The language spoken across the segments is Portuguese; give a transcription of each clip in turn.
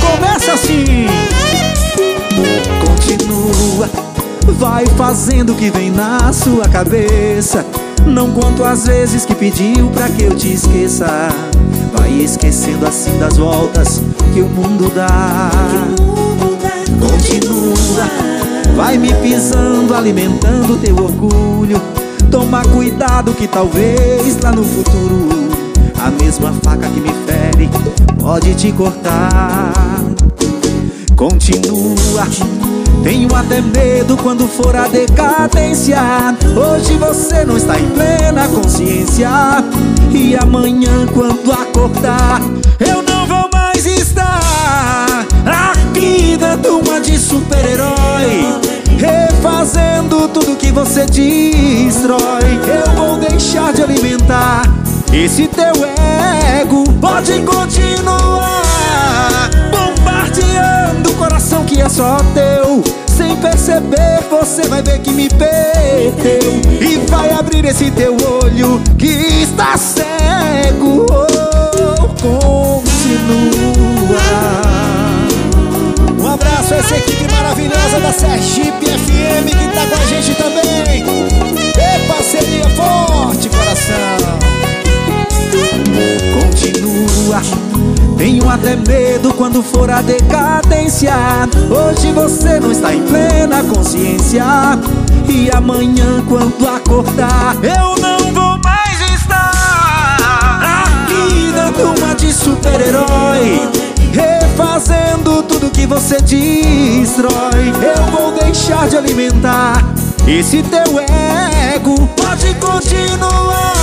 começa assim. Continua, vai fazendo o que vem na sua cabeça. Não conto as vezes que pediu pra que eu te esqueça. Vai esquecendo assim das voltas que o mundo dá. Continua, vai me pisando, alimentando teu orgulho. Toma cuidado que talvez lá no futuro a mesma faca que me fere pode te cortar. Continua. Tenho até medo quando for a decadência. Hoje você não está em plena consciência. E amanhã, quando acordar, eu não vou mais estar aqui dando uma de super-herói. Refazendo tudo que você destrói. Esse teu ego. Pode continuar bombardeando o coração que é só teu. Sem perceber, você vai ver que me perdeu. E vai abrir esse teu olho que está cego. Até medo quando for a decadência. Hoje você não está em plena consciência. E amanhã, quando acordar, eu não vou mais estar aqui dando uma de super-herói. Refazendo tudo que você destrói. Eu vou deixar de alimentar esse teu ego. Pode continuar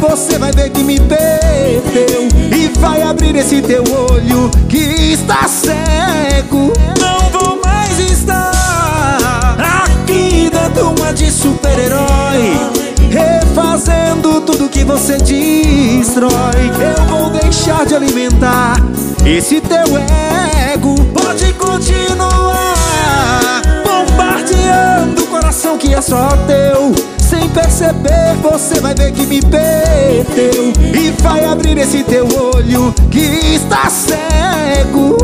você vai ver que me perdeu. E vai abrir esse teu olho que está cego. Não vou mais estar aqui dando uma de super-herói. Refazendo tudo que você destrói. Eu vou deixar de alimentar esse teu ego. Pode continuar bombardeando o coração que é só teu. Perceber, você vai ver que me perdeu. E vai abrir esse teu olho que está cego.